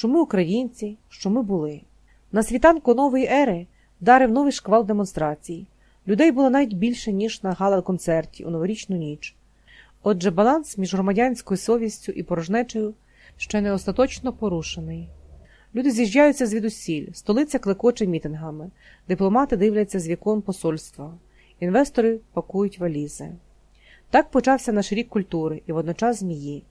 що ми українці, що ми були. На світанку нової ери вдарив новий шквал демонстрацій. Людей було навіть більше, ніж на гала-концерті у новорічну ніч. Отже, баланс між громадянською совістю і порожнечею ще не остаточно порушений. Люди з'їжджаються звідусіль, столиця клекоче мітингами, дипломати дивляться з вікон посольства, інвестори пакують валізи. Так почався наш рік культури і водночас змії.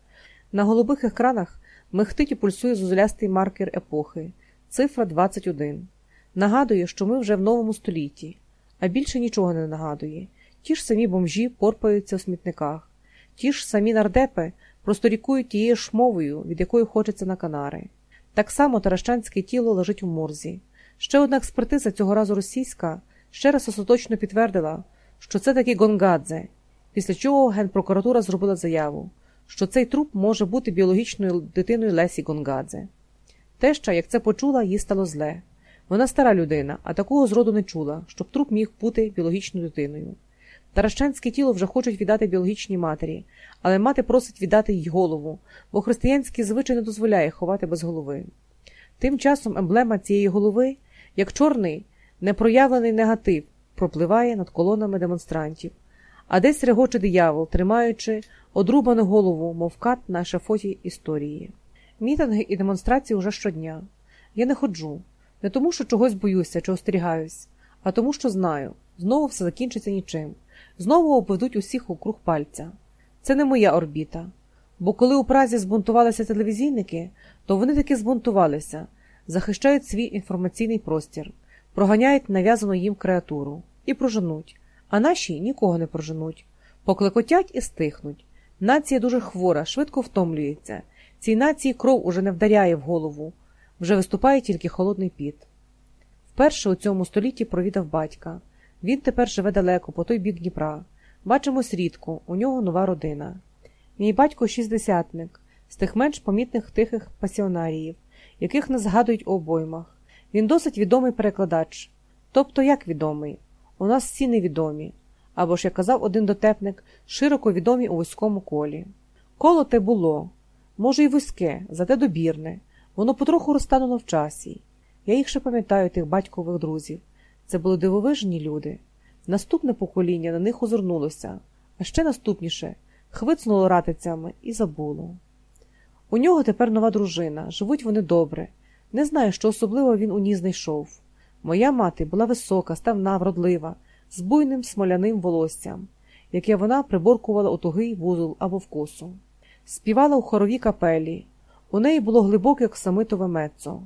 На голубих екранах михтить і пульсує зузулястий маркер епохи, цифра 21. Нагадує, що ми вже в новому столітті, а більше нічого не нагадує. Ті ж самі бомжі порпаються у смітниках, ті ж самі нардепи просто рікують тією ж мовою, від якої хочеться на канари. Так само таращанське тіло лежить у морзі. Ще одна експертиза, цього разу російська, ще раз остаточно підтвердила, що це таки Гонгадзе, після чого Генпрокуратура зробила заяву, що цей труп може бути біологічною дитиною Лесі Гонгадзе. Теща, як це почула, їй стало зле. Вона стара людина, а такого зроду не чула, щоб труп міг бути біологічною дитиною. Таращанське тіло вже хочуть віддати біологічній матері, але мати просить віддати їй голову, бо християнський звичай не дозволяє ховати без голови. Тим часом емблема цієї голови, як чорний, непроявлений негатив, пропливає над колонами демонстрантів, а десь регоче диявол, тримаючи одрубану голову, мов кат на шафоті історії. Мітинги і демонстрації уже щодня. Я не ходжу, не тому, що чогось боюся чи остерігаюсь, а тому, що знаю, знову все закінчиться нічим. Знову обведуть усіх округ пальця. Це не моя орбіта. Бо коли у Празі збунтувалися телевізійники, то вони таки збунтувалися, захищають свій інформаційний простір, проганяють нав'язану їм креатуру і проженуть, а наші нікого не проженуть, поклекотять і стихнуть. Нація дуже хвора, швидко втомлюється. Цій нації кров уже не вдаряє в голову, вже виступає тільки холодний піт. Вперше у цьому столітті провідав батька. Він тепер живе далеко, по той бік Дніпра. Бачимось рідко, у нього нова родина. Мій батько шістдесятник, з тих менш помітних тихих пасіонаріїв, яких не згадують у обоймах. Він досить відомий перекладач. Тобто як відомий? У нас всі невідомі. Або ж, як казав один дотепник, широко відомі у вузькому колі. Коло те було, може, й вузьке, зате добірне. Воно потроху розтануло в часі. Я їх ще пам'ятаю, тих батькових друзів. Це були дивовижні люди. Наступне покоління на них озирнулося, а ще наступніше хвицнуло ратицями і забуло. У нього тепер нова дружина, живуть вони добре. Не знаю, що особливо він у ній знайшов. Моя мати була висока, ставна, вродлива, з буйним смоляним волоссям, яке вона приборкувала у тугий вузол або в косу. Співала у хоровій капелі. У неї було глибоке оксамитове мецо,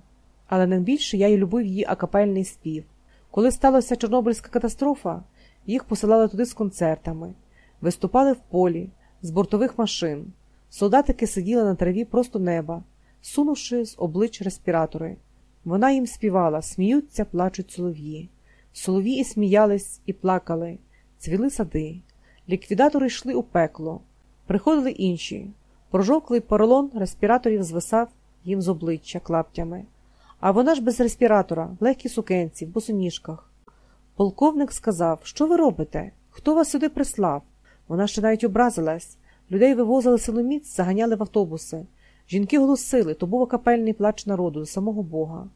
але найбільше я й любив її акапельний спів. Коли сталася Чорнобильська катастрофа, їх посилали туди з концертами, виступали в полі, з бортових машин. Солдатики сиділи на траві просто неба, сунувши з облич респіратори. Вона їм співала, сміються, плачуть солов'ї. Солов'ї сміялись, і плакали, цвіли сади. Ліквідатори йшли у пекло, приходили інші. Прожовклий поролон респіраторів звисав їм з обличчя клаптями. А вона ж без респіратора, в легкій сукенці, в босоніжках. Полковник сказав, що ви робите? Хто вас сюди прислав? Вона ще навіть образилась. Людей вивозили силоміць, заганяли в автобуси. Жінки голосили, то був окапельний плач народу до самого Бога.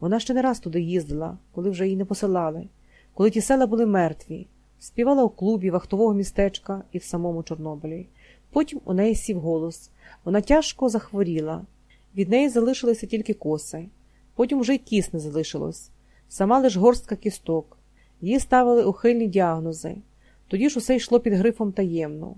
Вона ще не раз туди їздила, коли вже її не посилали, коли ті села були мертві, співала у клубі вахтового містечка і в самому Чорнобилі. Потім у неї сів голос. Вона тяжко захворіла. Від неї залишилися тільки коси. Потім вже й кіс не залишилось. Сама лиш горстка кісток. Її ставили ухильні діагнози. Тоді ж усе йшло під грифом таємно.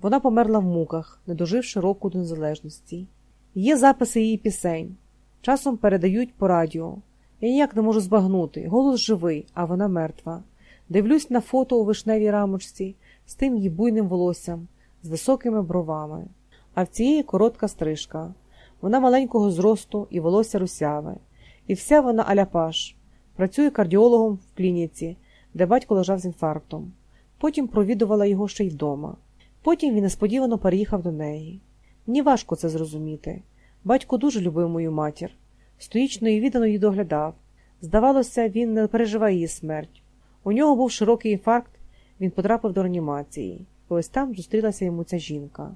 Вона померла в муках, не доживши року до незалежності. Є записи її пісень. Часом передають по радіо. Я ніяк не можу збагнути. Голос живий, а вона мертва. Дивлюсь на фото у вишневій рамочці з тим її буйним волоссям, з високими бровами. А в цієї коротка стрижка. Вона маленького зросту і волосся русяве. І вся вона аляпаш. Працює кардіологом в клініці, де батько лежав з інфарктом. Потім провідувала його ще й вдома. Потім він несподівано переїхав до неї. Мені важко це зрозуміти. Батько дуже любив мою матір, стоїчно і віддано її доглядав. Здавалося, він не переживає її смерть. У нього був широкий інфаркт, він потрапив до реанімації, і ось там зустрілася йому ця жінка.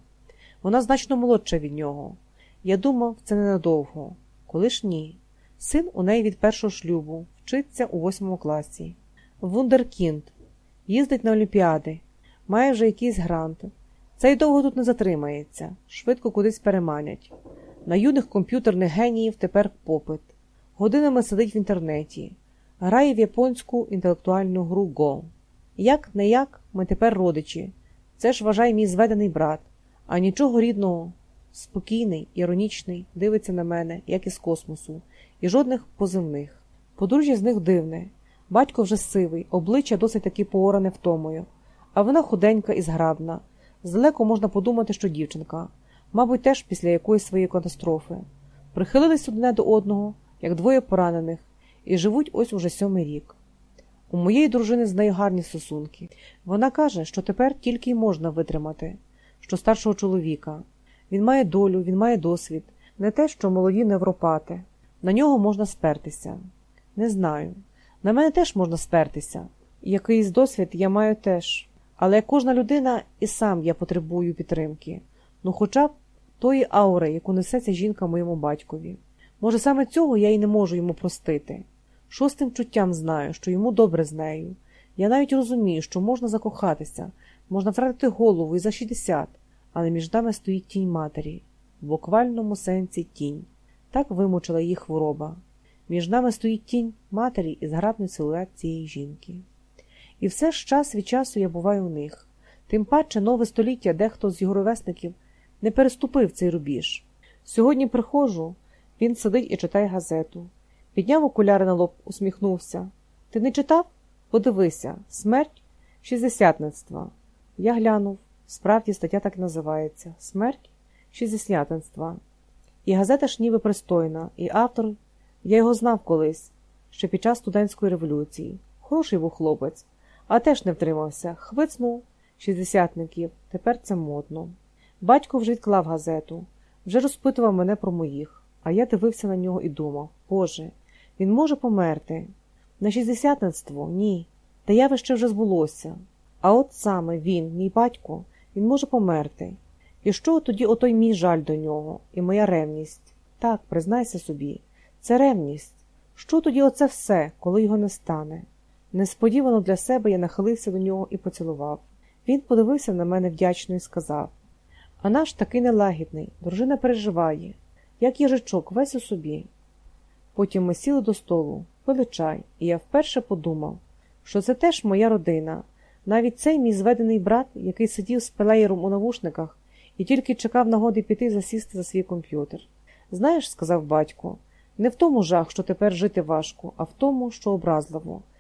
Вона значно молодша від нього. Я думав, це ненадовго. коли ж ні. Син у неї від першого шлюбу, вчиться у восьмому класі. Вундеркінд, їздить на олімпіади, має вже якийсь грант. Цей довго тут не затримається, швидко кудись переманять. На юних комп'ютерних геніїв тепер попит. Годинами сидить в інтернеті, грає в японську інтелектуальну гру Go. Як не як, ми тепер родичі. Це ж вважай мій зведений брат, а нічого рідного. Спокійний, іронічний, дивиться на мене, як із космосу, і жодних позивних. Подружжя з них дивне. Батько вже сивий, обличчя досить таки пооране втомою, а вона худенька і зграбна. Здалеку можна подумати, що дівчинка, мабуть, теж після якоїсь своєї катастрофи. Прихилились одне до одного, як двоє поранених, і живуть ось уже сьомий рік. У моєї дружини з нею гарні стосунки. Вона каже, що тепер тільки й можна витримати, що старшого чоловіка. Він має долю, він має досвід, не те, що молоді невропати. На нього можна спертися. Не знаю. На мене теж можна спертися. Якийсь досвід я маю теж. Але як кожна людина і сам я потребую підтримки. Ну, хоча б тої аури, яку несе ця жінка моєму батькові. Може, саме цього я й не можу йому простити. Шостим чуттям знаю, що йому добре з нею. Я навіть розумію, що можна закохатися, можна втратити голову і за 60, але між нами стоїть тінь матері, в буквальному сенсі тінь. Так вимучила її хвороба. Між нами стоїть тінь матері і зграбний силует цієї жінки. І все ж час від часу я буваю у них. Тим паче нове століття дехто з його ровесників не переступив цей рубіж. Сьогодні приходжу, він сидить і читає газету. Підняв окуляри на лоб, усміхнувся. Ти не читав? Подивися, смерть шістдесятництва. Я глянув. Справді стаття так називається Смерть шістдесятництва. І газета ж ніби пристойна, і автор, я його знав колись, ще під час студентської революції. Хороший був хлопець, а теж не втримався, хвицнув шістдесятників, тепер це модно. Батько вже відклав газету, вже розпитував мене про моїх, а я дивився на нього і думав Боже, він може померти. На шістдесятництво ні. Та явище вже збулося. А от саме він, мій батько, він може померти. І що тоді отой мій жаль до нього, і моя ревність? Так, признайся собі, це ревність. Що тоді оце все, коли його не стане? Несподівано для себе я нахилився до нього і поцілував. Він подивився на мене вдячно і сказав А наш такий нелагідний, дружина переживає, як їжачок, весь у собі. Потім ми сіли до столу, пили чай, і я вперше подумав, що це теж моя родина, навіть цей мій зведений брат, який сидів з плеєром у навушниках і тільки чекав нагоди піти засісти за свій комп'ютер. Знаєш, сказав батько, не в тому жах, що тепер жити важко, а в тому, що образливо.